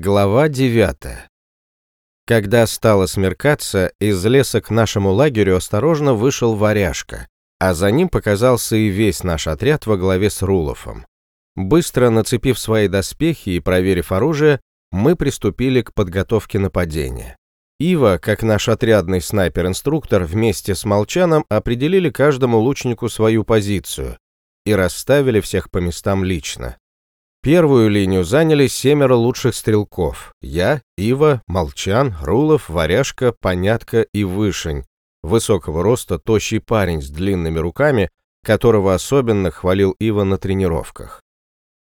Глава 9. Когда стало смеркаться, из леса к нашему лагерю осторожно вышел варяжка, а за ним показался и весь наш отряд во главе с Рулофом. Быстро нацепив свои доспехи и проверив оружие, мы приступили к подготовке нападения. Ива, как наш отрядный снайпер-инструктор, вместе с Молчаном определили каждому лучнику свою позицию и расставили всех по местам лично. Первую линию заняли семеро лучших стрелков. Я, Ива, Молчан, Рулов, Варяжка, Понятка и Вышень. Высокого роста тощий парень с длинными руками, которого особенно хвалил Ива на тренировках.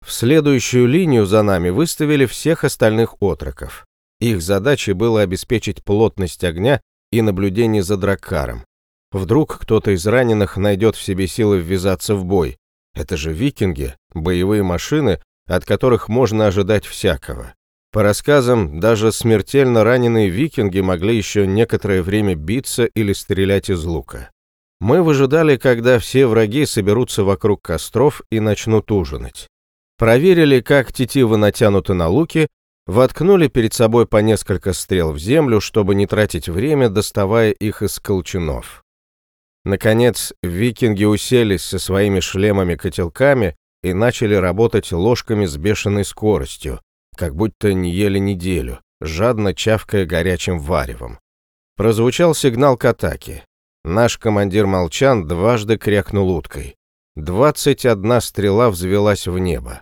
В следующую линию за нами выставили всех остальных отроков. Их задачей было обеспечить плотность огня и наблюдение за драккаром. Вдруг кто-то из раненых найдет в себе силы ввязаться в бой. Это же викинги, боевые машины, от которых можно ожидать всякого. По рассказам, даже смертельно раненые викинги могли еще некоторое время биться или стрелять из лука. Мы выжидали, когда все враги соберутся вокруг костров и начнут ужинать. Проверили, как тетивы натянуты на луки, воткнули перед собой по несколько стрел в землю, чтобы не тратить время, доставая их из колчанов. Наконец, викинги уселись со своими шлемами-котелками и начали работать ложками с бешеной скоростью, как будто не ели неделю, жадно чавкая горячим варевом. Прозвучал сигнал к атаке. Наш командир Молчан дважды крякнул уткой. Двадцать одна стрела взвелась в небо.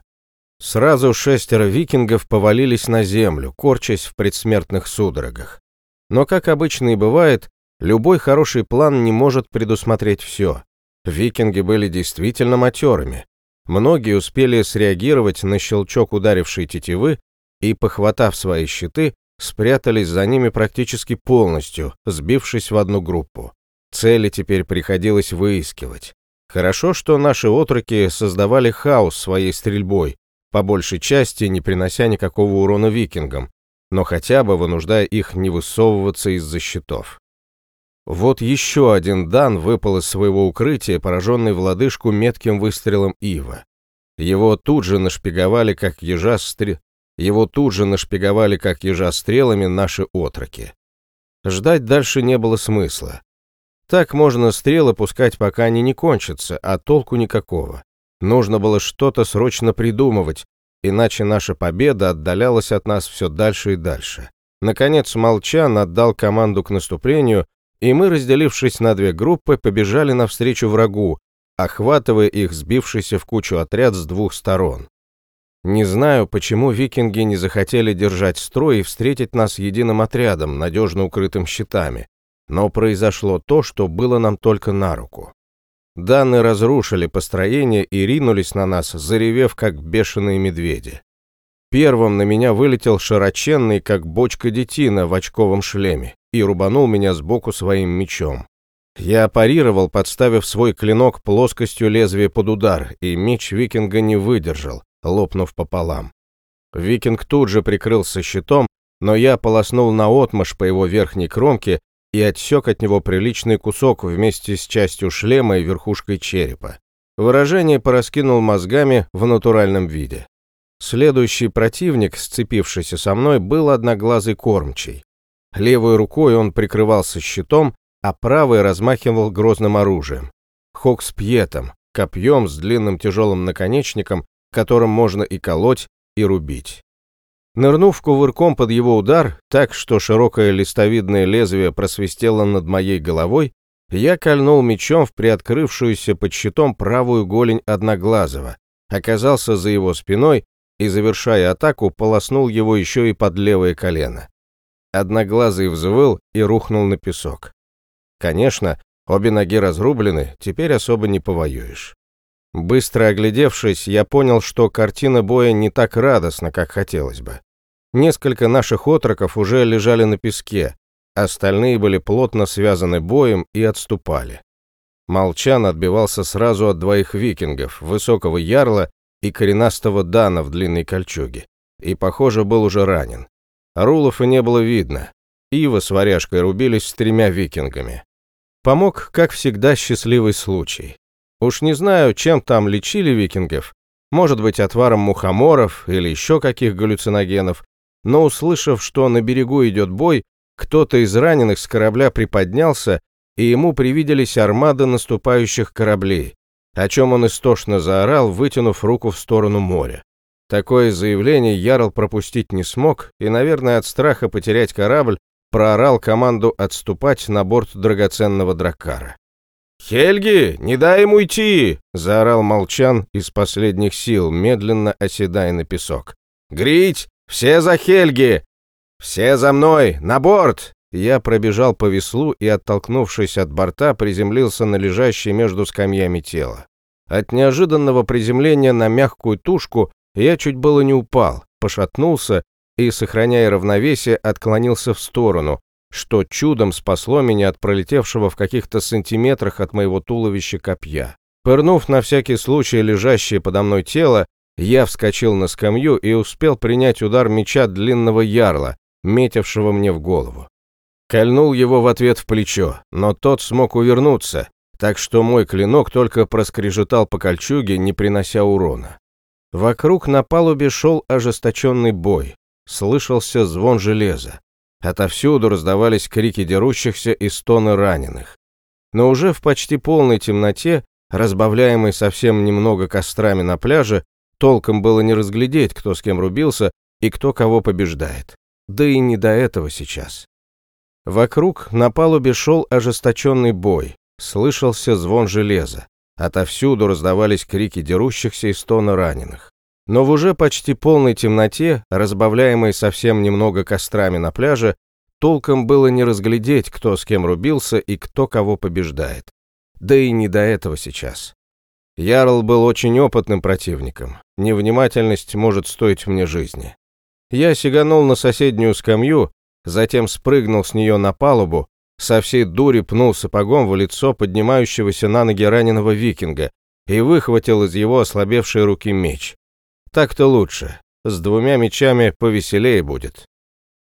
Сразу шестеро викингов повалились на землю, корчась в предсмертных судорогах. Но, как обычно и бывает, любой хороший план не может предусмотреть все. Викинги были действительно матерыми, Многие успели среагировать на щелчок ударившей тетивы и, похватав свои щиты, спрятались за ними практически полностью, сбившись в одну группу. Цели теперь приходилось выискивать. Хорошо, что наши отроки создавали хаос своей стрельбой, по большей части не принося никакого урона викингам, но хотя бы вынуждая их не высовываться из-за щитов. Вот еще один Дан выпал из своего укрытия, пораженный в лодыжку метким выстрелом Ива. Его тут же нашпиговали, как ежа стр... Его тут же нашпиговали, как ежа стрелами, наши отроки. Ждать дальше не было смысла. Так можно стрелы пускать, пока они не кончатся, а толку никакого. Нужно было что-то срочно придумывать, иначе наша победа отдалялась от нас все дальше и дальше. Наконец Молчан отдал команду к наступлению, и мы, разделившись на две группы, побежали навстречу врагу, охватывая их сбившийся в кучу отряд с двух сторон. Не знаю, почему викинги не захотели держать строй и встретить нас единым отрядом, надежно укрытым щитами, но произошло то, что было нам только на руку. Данные разрушили построение и ринулись на нас, заревев, как бешеные медведи. Первым на меня вылетел широченный, как бочка детина в очковом шлеме и рубанул меня сбоку своим мечом. Я парировал, подставив свой клинок плоскостью лезвия под удар, и меч викинга не выдержал, лопнув пополам. Викинг тут же прикрылся щитом, но я полоснул наотмашь по его верхней кромке и отсек от него приличный кусок вместе с частью шлема и верхушкой черепа. Выражение пораскинул мозгами в натуральном виде. Следующий противник, сцепившийся со мной, был одноглазый кормчий. Левой рукой он прикрывался щитом, а правой размахивал грозным оружием. Хокспьетом, копьем с длинным тяжелым наконечником, которым можно и колоть, и рубить. Нырнув кувырком под его удар, так что широкое листовидное лезвие просвистело над моей головой, я кольнул мечом в приоткрывшуюся под щитом правую голень Одноглазого, оказался за его спиной и, завершая атаку, полоснул его еще и под левое колено. Одноглазый взвыл и рухнул на песок. Конечно, обе ноги разрублены, теперь особо не повоюешь. Быстро оглядевшись, я понял, что картина боя не так радостна, как хотелось бы. Несколько наших отроков уже лежали на песке, остальные были плотно связаны боем и отступали. Молчан отбивался сразу от двоих викингов, высокого ярла и коренастого Дана в длинной кольчуге, и, похоже, был уже ранен. Рулов и не было видно. Ива с варяжкой рубились с тремя викингами. Помог, как всегда, счастливый случай. Уж не знаю, чем там лечили викингов, может быть, отваром мухоморов или еще каких галлюциногенов, но услышав, что на берегу идет бой, кто-то из раненых с корабля приподнялся, и ему привиделись армады наступающих кораблей, о чем он истошно заорал, вытянув руку в сторону моря. Такое заявление Ярл пропустить не смог и, наверное, от страха потерять корабль, проорал команду отступать на борт драгоценного дракара. «Хельги, не дай ему идти!» — заорал Молчан из последних сил, медленно оседая на песок. «Грить! Все за Хельги! Все за мной! На борт!» Я пробежал по веслу и, оттолкнувшись от борта, приземлился на лежащее между скамьями тело. От неожиданного приземления на мягкую тушку я чуть было не упал, пошатнулся и, сохраняя равновесие, отклонился в сторону, что чудом спасло меня от пролетевшего в каких-то сантиметрах от моего туловища копья. Пырнув на всякий случай лежащее подо мной тело, я вскочил на скамью и успел принять удар меча длинного ярла, метившего мне в голову. Кольнул его в ответ в плечо, но тот смог увернуться, так что мой клинок только проскрежетал по кольчуге, не принося урона. Вокруг на палубе шел ожесточенный бой, слышался звон железа. Отовсюду раздавались крики дерущихся и стоны раненых. Но уже в почти полной темноте, разбавляемой совсем немного кострами на пляже, толком было не разглядеть, кто с кем рубился и кто кого побеждает. Да и не до этого сейчас. Вокруг на палубе шел ожесточенный бой, слышался звон железа. Отовсюду раздавались крики дерущихся и стоны раненых. Но в уже почти полной темноте, разбавляемой совсем немного кострами на пляже, толком было не разглядеть, кто с кем рубился и кто кого побеждает. Да и не до этого сейчас. Ярл был очень опытным противником. Невнимательность может стоить мне жизни. Я сиганул на соседнюю скамью, затем спрыгнул с нее на палубу, со всей дури пнул сапогом в лицо поднимающегося на ноги раненого викинга и выхватил из его ослабевшей руки меч. Так-то лучше. С двумя мечами повеселее будет.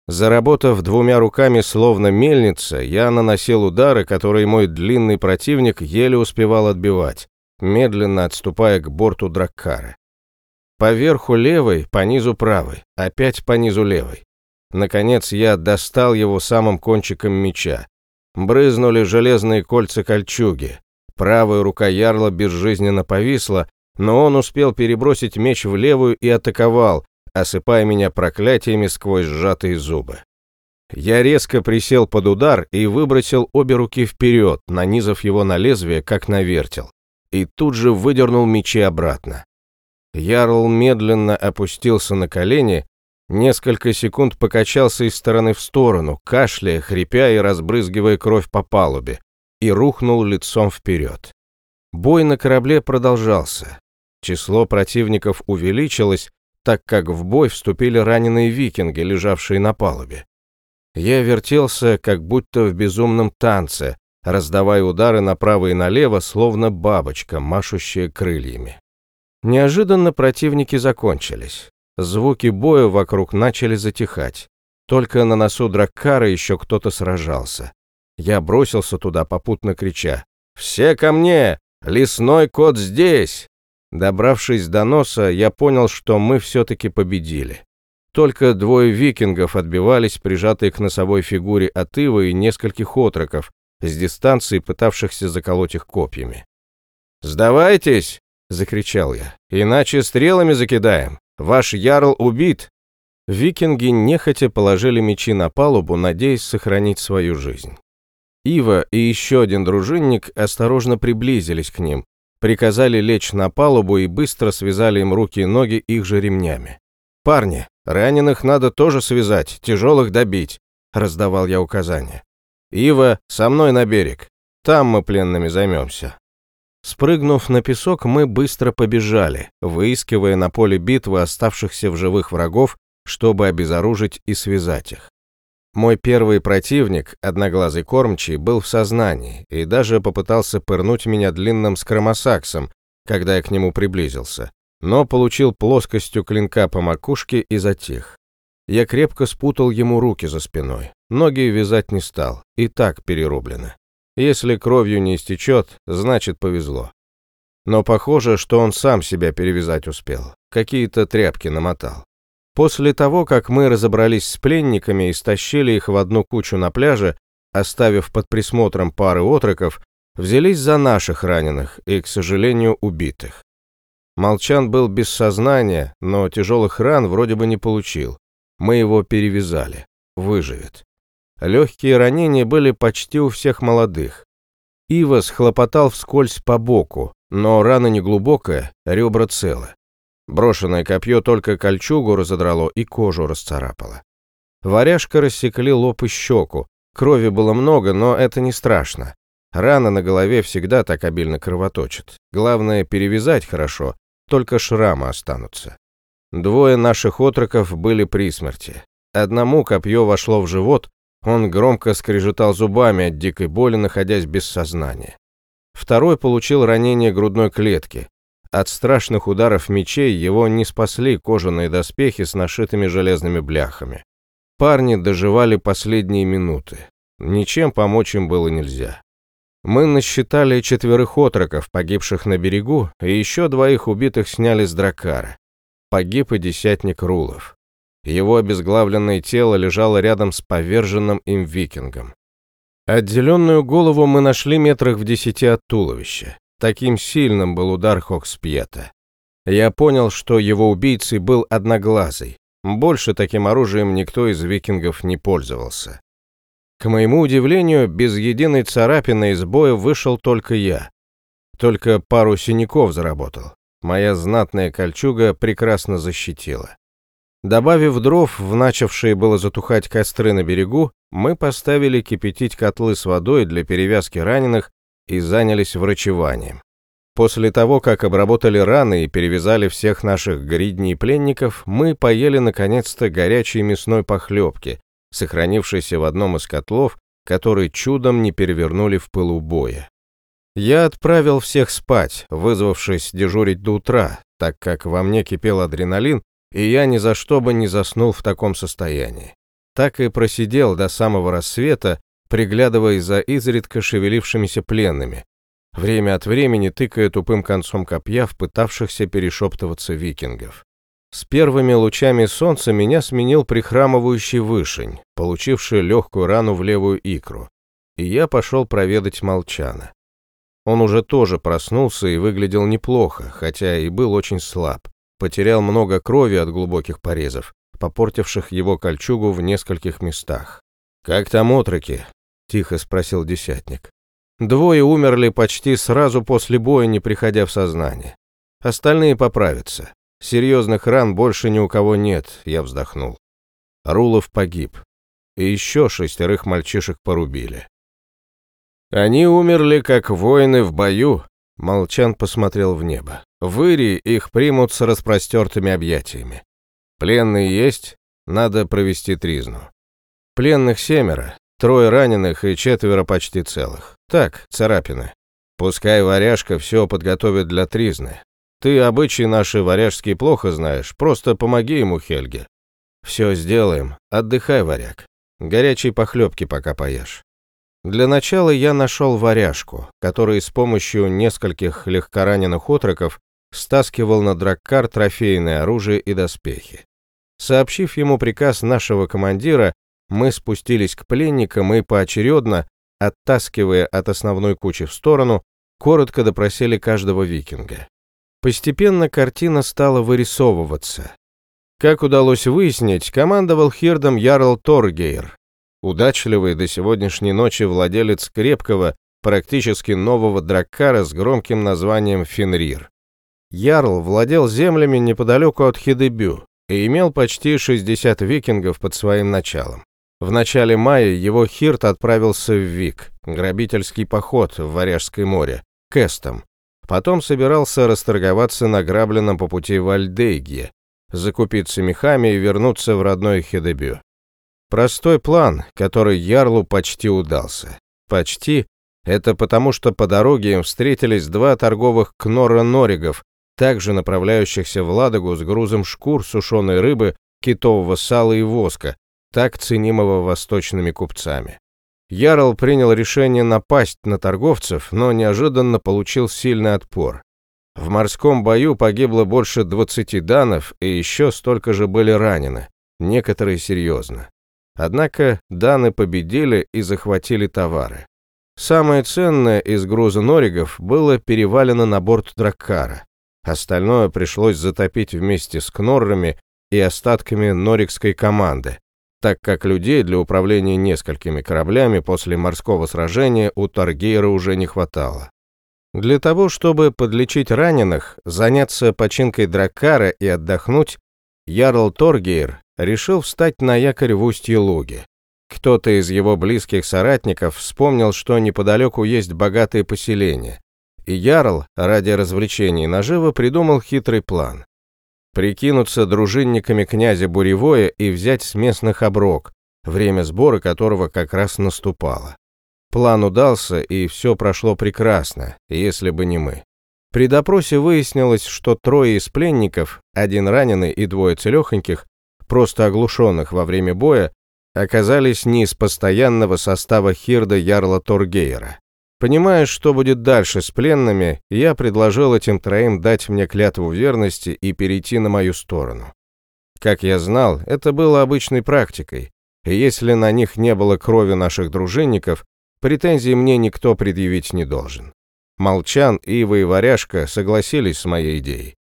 Заработав двумя руками словно мельница, я наносил удары, которые мой длинный противник еле успевал отбивать, медленно отступая к борту Драккара. Поверху левой, по низу правой, опять по низу левой. Наконец я достал его самым кончиком меча. Брызнули железные кольца кольчуги. Правая рука ярла безжизненно повисла, но он успел перебросить меч в левую и атаковал, осыпая меня проклятиями сквозь сжатые зубы. Я резко присел под удар и выбросил обе руки вперед, нанизав его на лезвие, как на вертел, и тут же выдернул мечи обратно. Ярл медленно опустился на колени, несколько секунд покачался из стороны в сторону, кашляя, хрипя и разбрызгивая кровь по палубе, и рухнул лицом вперед. Бой на корабле продолжался. Число противников увеличилось, так как в бой вступили раненые викинги, лежавшие на палубе. Я вертелся, как будто в безумном танце, раздавая удары направо и налево, словно бабочка, машущая крыльями. Неожиданно противники закончились. Звуки боя вокруг начали затихать. Только на носу Драккара еще кто-то сражался. Я бросился туда, попутно крича. «Все ко мне! Лесной кот здесь!» Добравшись до носа, я понял, что мы все-таки победили. Только двое викингов отбивались, прижатые к носовой фигуре от Ива и нескольких отроков, с дистанции пытавшихся заколоть их копьями. «Сдавайтесь!» — закричал я. «Иначе стрелами закидаем! Ваш ярл убит!» Викинги нехотя положили мечи на палубу, надеясь сохранить свою жизнь. Ива и еще один дружинник осторожно приблизились к ним, приказали лечь на палубу и быстро связали им руки и ноги их же ремнями. «Парни, раненых надо тоже связать, тяжелых добить», — раздавал я указания. «Ива, со мной на берег. Там мы пленными займемся». Спрыгнув на песок, мы быстро побежали, выискивая на поле битвы оставшихся в живых врагов, чтобы обезоружить и связать их. Мой первый противник, одноглазый кормчий, был в сознании и даже попытался пырнуть меня длинным скромосаксом, когда я к нему приблизился, но получил плоскостью клинка по макушке и затих. Я крепко спутал ему руки за спиной, ноги вязать не стал, и так перерублены. Если кровью не истечет, значит повезло. Но похоже, что он сам себя перевязать успел, какие-то тряпки намотал. После того, как мы разобрались с пленниками и стащили их в одну кучу на пляже, оставив под присмотром пары отроков, взялись за наших раненых и, к сожалению, убитых. Молчан был без сознания, но тяжелых ран вроде бы не получил. Мы его перевязали. Выживет. Легкие ранения были почти у всех молодых. Ивас хлопотал вскользь по боку, но рана не глубокая, ребра целы. Брошенное копье только кольчугу разодрало и кожу расцарапало. Варяжка рассекли лоб и щеку. Крови было много, но это не страшно. Рана на голове всегда так обильно кровоточит. Главное перевязать хорошо, только шрамы останутся. Двое наших отроков были при смерти. Одному копье вошло в живот, он громко скрежетал зубами от дикой боли, находясь без сознания. Второй получил ранение грудной клетки. От страшных ударов мечей его не спасли кожаные доспехи с нашитыми железными бляхами. Парни доживали последние минуты. Ничем помочь им было нельзя. Мы насчитали четверых отроков, погибших на берегу, и еще двоих убитых сняли с дракара. Погиб и десятник Рулов. Его обезглавленное тело лежало рядом с поверженным им викингом. Отделенную голову мы нашли метрах в десяти от туловища. Таким сильным был удар Хокспьета. Я понял, что его убийцей был одноглазый. Больше таким оружием никто из викингов не пользовался. К моему удивлению, без единой царапины из боя вышел только я. Только пару синяков заработал. Моя знатная кольчуга прекрасно защитила. Добавив дров в начавшие было затухать костры на берегу, мы поставили кипятить котлы с водой для перевязки раненых и занялись врачеванием. После того, как обработали раны и перевязали всех наших гридней пленников, мы поели наконец-то горячей мясной похлебки, сохранившейся в одном из котлов, который чудом не перевернули в пылу боя. Я отправил всех спать, вызвавшись дежурить до утра, так как во мне кипел адреналин, и я ни за что бы не заснул в таком состоянии. Так и просидел до самого рассвета, приглядывая за изредка шевелившимися пленными, время от времени тыкая тупым концом копья в пытавшихся перешептываться викингов. С первыми лучами солнца меня сменил прихрамывающий вышень, получивший легкую рану в левую икру, и я пошел проведать Молчана. Он уже тоже проснулся и выглядел неплохо, хотя и был очень слаб. Потерял много крови от глубоких порезов, попортивших его кольчугу в нескольких местах. «Как там отроки?» — тихо спросил десятник. Двое умерли почти сразу после боя, не приходя в сознание. Остальные поправятся. Серьезных ран больше ни у кого нет, я вздохнул. Рулов погиб. И еще шестерых мальчишек порубили. Они умерли, как воины в бою. Молчан посмотрел в небо. В Ири их примут с распростертыми объятиями. Пленные есть, надо провести тризну. Пленных семеро, трое раненых и четверо почти целых. Так, царапины. Пускай варяжка все подготовит для тризны. Ты обычаи наши варяжские плохо знаешь, просто помоги ему, Хельге. Все сделаем, отдыхай, варяг. Горячей похлебки пока поешь. Для начала я нашел варяжку, который с помощью нескольких легкораненых отроков стаскивал на драккар трофейное оружие и доспехи. Сообщив ему приказ нашего командира, мы спустились к пленникам и поочередно, оттаскивая от основной кучи в сторону, коротко допросили каждого викинга. Постепенно картина стала вырисовываться. Как удалось выяснить, командовал Хирдом Ярл Торгейр, удачливый до сегодняшней ночи владелец крепкого, практически нового драккара с громким названием Фенрир. Ярл владел землями неподалеку от Хидебю и имел почти 60 викингов под своим началом. В начале мая его Хирт отправился в Вик, грабительский поход в Варяжское море, к Эстам, Потом собирался расторговаться награбленным по пути в Альдейгье, закупиться мехами и вернуться в родной Хедебю. Простой план, который Ярлу почти удался. Почти — это потому, что по дороге им встретились два торговых кнора-норигов, также направляющихся в Ладогу с грузом шкур сушеной рыбы, китового сала и воска, так ценимого восточными купцами. Ярл принял решение напасть на торговцев, но неожиданно получил сильный отпор. В морском бою погибло больше 20 данов, и еще столько же были ранены, некоторые серьезно. Однако даны победили и захватили товары. Самое ценное из груза норигов было перевалено на борт Драккара. Остальное пришлось затопить вместе с кноррами и остатками норикской команды, так как людей для управления несколькими кораблями после морского сражения у Таргейра уже не хватало. Для того, чтобы подлечить раненых, заняться починкой Драккара и отдохнуть, Ярл Торгейр решил встать на якорь в устье Луги. Кто-то из его близких соратников вспомнил, что неподалеку есть богатые поселения, и Ярл ради развлечений наживо придумал хитрый план. Прикинуться дружинниками князя Буревое и взять с местных оброк, время сбора которого как раз наступало. План удался, и все прошло прекрасно, если бы не мы. При допросе выяснилось, что трое из пленников, один раненый и двое целехоньких, просто оглушенных во время боя, оказались не из постоянного состава Хирда Ярла Торгейра. Понимая, что будет дальше с пленными, я предложил этим троим дать мне клятву верности и перейти на мою сторону. Как я знал, это было обычной практикой, и если на них не было крови наших дружинников, претензий мне никто предъявить не должен. Молчан, Ива и Варяжка согласились с моей идеей.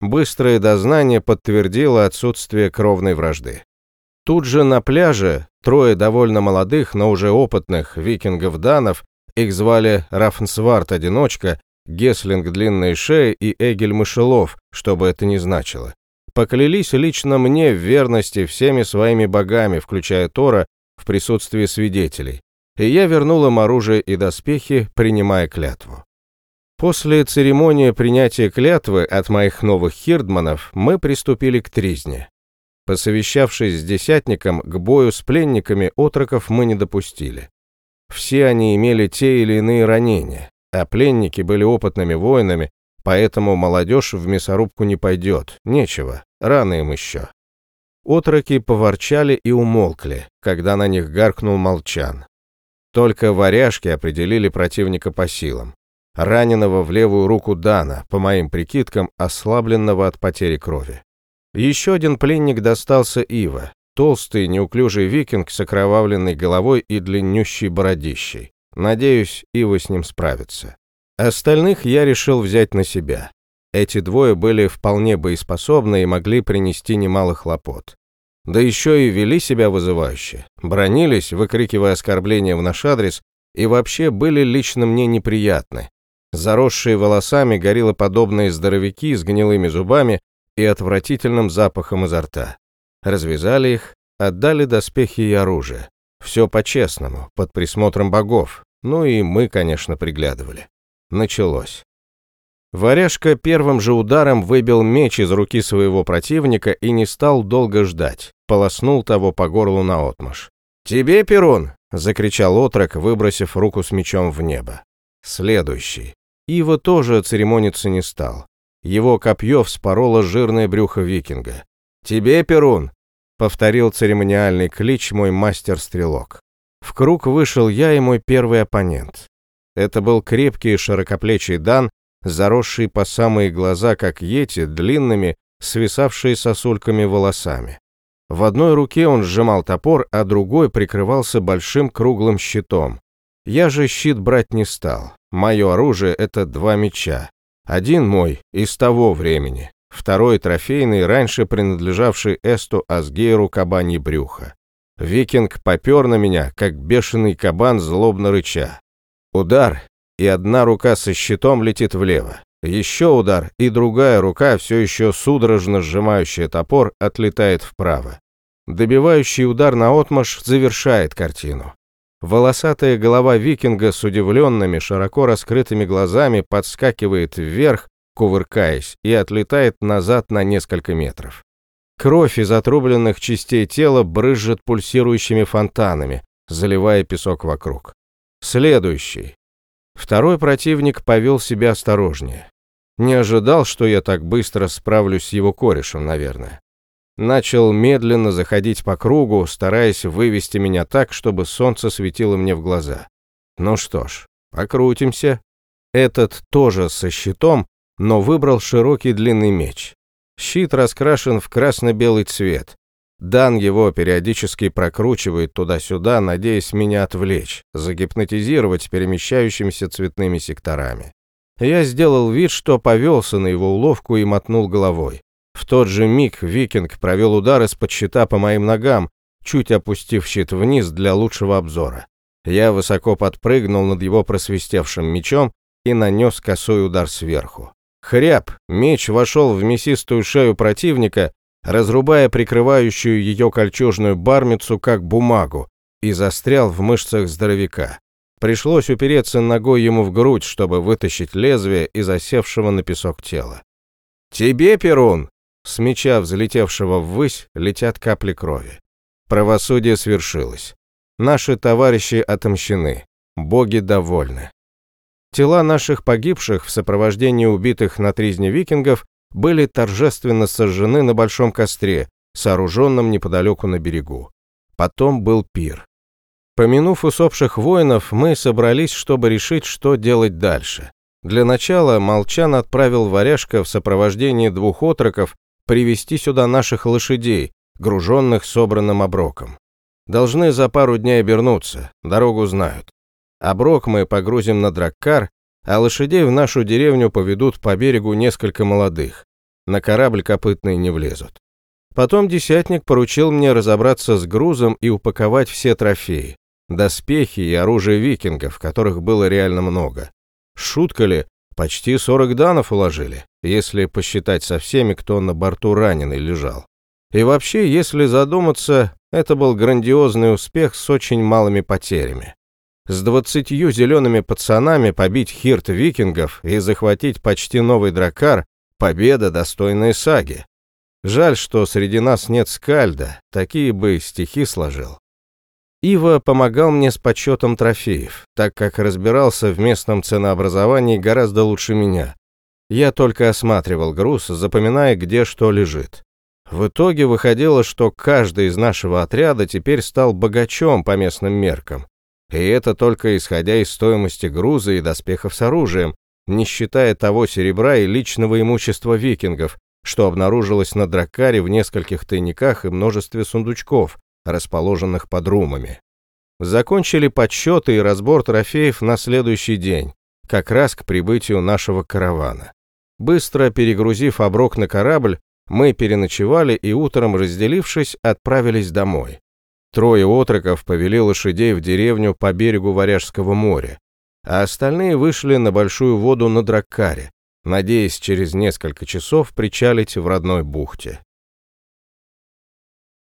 Быстрое дознание подтвердило отсутствие кровной вражды. Тут же на пляже трое довольно молодых, но уже опытных викингов-данов, их звали Рафнсвард-одиночка, Геслинг длинной шеи и Эгель Мышелов, что бы это ни значило. Поклялись лично мне в верности всеми своими богами, включая Тора, в присутствии свидетелей, и я вернул им оружие и доспехи, принимая клятву. После церемонии принятия клятвы от моих новых хирдманов мы приступили к тризне. Посовещавшись с десятником, к бою с пленниками отроков мы не допустили. Все они имели те или иные ранения, а пленники были опытными воинами, поэтому молодежь в мясорубку не пойдет, нечего, рано им еще. Отроки поворчали и умолкли, когда на них гаркнул молчан. Только варяжки определили противника по силам. Раненого в левую руку Дана, по моим прикидкам, ослабленного от потери крови. Еще один пленник достался Ива, толстый, неуклюжий викинг с окровавленной головой и длиннющей бородищей. Надеюсь, Ива с ним справится. Остальных я решил взять на себя. Эти двое были вполне боеспособны и могли принести немало хлопот. Да еще и вели себя вызывающе, бронились, выкрикивая оскорбления в наш адрес, и вообще были лично мне неприятны. Заросшие волосами гориллоподобные здоровяки с гнилыми зубами и отвратительным запахом изо рта. Развязали их, отдали доспехи и оружие. Все по-честному, под присмотром богов. Ну и мы, конечно, приглядывали. Началось. Варяжка первым же ударом выбил меч из руки своего противника и не стал долго ждать, полоснул того по горлу наотмашь. «Тебе, Перун!» — закричал отрок, выбросив руку с мечом в небо. Следующий. Ива тоже церемониться не стал. Его копье вспороло жирное брюхо викинга. «Тебе, Перун!» — повторил церемониальный клич мой мастер-стрелок. В круг вышел я и мой первый оппонент. Это был крепкий широкоплечий Дан, заросший по самые глаза, как ети, длинными, свисавшие сосульками волосами. В одной руке он сжимал топор, а другой прикрывался большим круглым щитом. Я же щит брать не стал. Мое оружие — это два меча. Один мой, из того времени. Второй трофейный, раньше принадлежавший Эсту Асгейру кабани брюха. Викинг попер на меня, как бешеный кабан, злобно рыча. Удар, и одна рука со щитом летит влево. Еще удар, и другая рука, все еще судорожно сжимающая топор, отлетает вправо. Добивающий удар на отмаш завершает картину. Волосатая голова викинга с удивленными, широко раскрытыми глазами подскакивает вверх, кувыркаясь, и отлетает назад на несколько метров. Кровь из отрубленных частей тела брызжет пульсирующими фонтанами, заливая песок вокруг. Следующий. Второй противник повел себя осторожнее. Не ожидал, что я так быстро справлюсь с его корешем, наверное. Начал медленно заходить по кругу, стараясь вывести меня так, чтобы солнце светило мне в глаза. Ну что ж, покрутимся. Этот тоже со щитом но выбрал широкий длинный меч. Щит раскрашен в красно-белый цвет. Дан его периодически прокручивает туда-сюда, надеясь меня отвлечь, загипнотизировать перемещающимися цветными секторами. Я сделал вид, что повелся на его уловку и мотнул головой. В тот же миг викинг провел удар из-под щита по моим ногам, чуть опустив щит вниз для лучшего обзора. Я высоко подпрыгнул над его просвистевшим мечом и нанес косой удар сверху. Хряб, меч вошел в мясистую шею противника, разрубая прикрывающую ее кольчужную бармицу как бумагу, и застрял в мышцах здоровяка. Пришлось упереться ногой ему в грудь, чтобы вытащить лезвие из осевшего на песок тела. «Тебе, Перун!» С меча, взлетевшего ввысь, летят капли крови. Правосудие свершилось. Наши товарищи отомщены. Боги довольны. Тела наших погибших в сопровождении убитых на тризне викингов были торжественно сожжены на большом костре, сооруженном неподалеку на берегу. Потом был пир. Помянув усопших воинов, мы собрались, чтобы решить, что делать дальше. Для начала Молчан отправил варяжка в сопровождении двух отроков привести сюда наших лошадей, груженных собранным оброком. Должны за пару дней обернуться, дорогу знают. Оброк мы погрузим на драккар, а лошадей в нашу деревню поведут по берегу несколько молодых. На корабль копытные не влезут. Потом десятник поручил мне разобраться с грузом и упаковать все трофеи доспехи и оружие викингов, которых было реально много. Шутка ли, почти 40 данов уложили, если посчитать со всеми, кто на борту раненый лежал. И вообще, если задуматься, это был грандиозный успех с очень малыми потерями. С двадцатью зелеными пацанами побить хирт викингов и захватить почти новый дракар – победа, достойная саги. Жаль, что среди нас нет скальда, такие бы стихи сложил. Ива помогал мне с подсчетом трофеев, так как разбирался в местном ценообразовании гораздо лучше меня. Я только осматривал груз, запоминая, где что лежит. В итоге выходило, что каждый из нашего отряда теперь стал богачом по местным меркам. И это только исходя из стоимости груза и доспехов с оружием, не считая того серебра и личного имущества викингов, что обнаружилось на дракаре в нескольких тайниках и множестве сундучков, расположенных под румами. Закончили подсчеты и разбор трофеев на следующий день, как раз к прибытию нашего каравана. Быстро перегрузив оброк на корабль, мы переночевали и утром, разделившись, отправились домой. Трое отроков повели лошадей в деревню по берегу Варяжского моря, а остальные вышли на большую воду на Драккаре, надеясь через несколько часов причалить в родной бухте.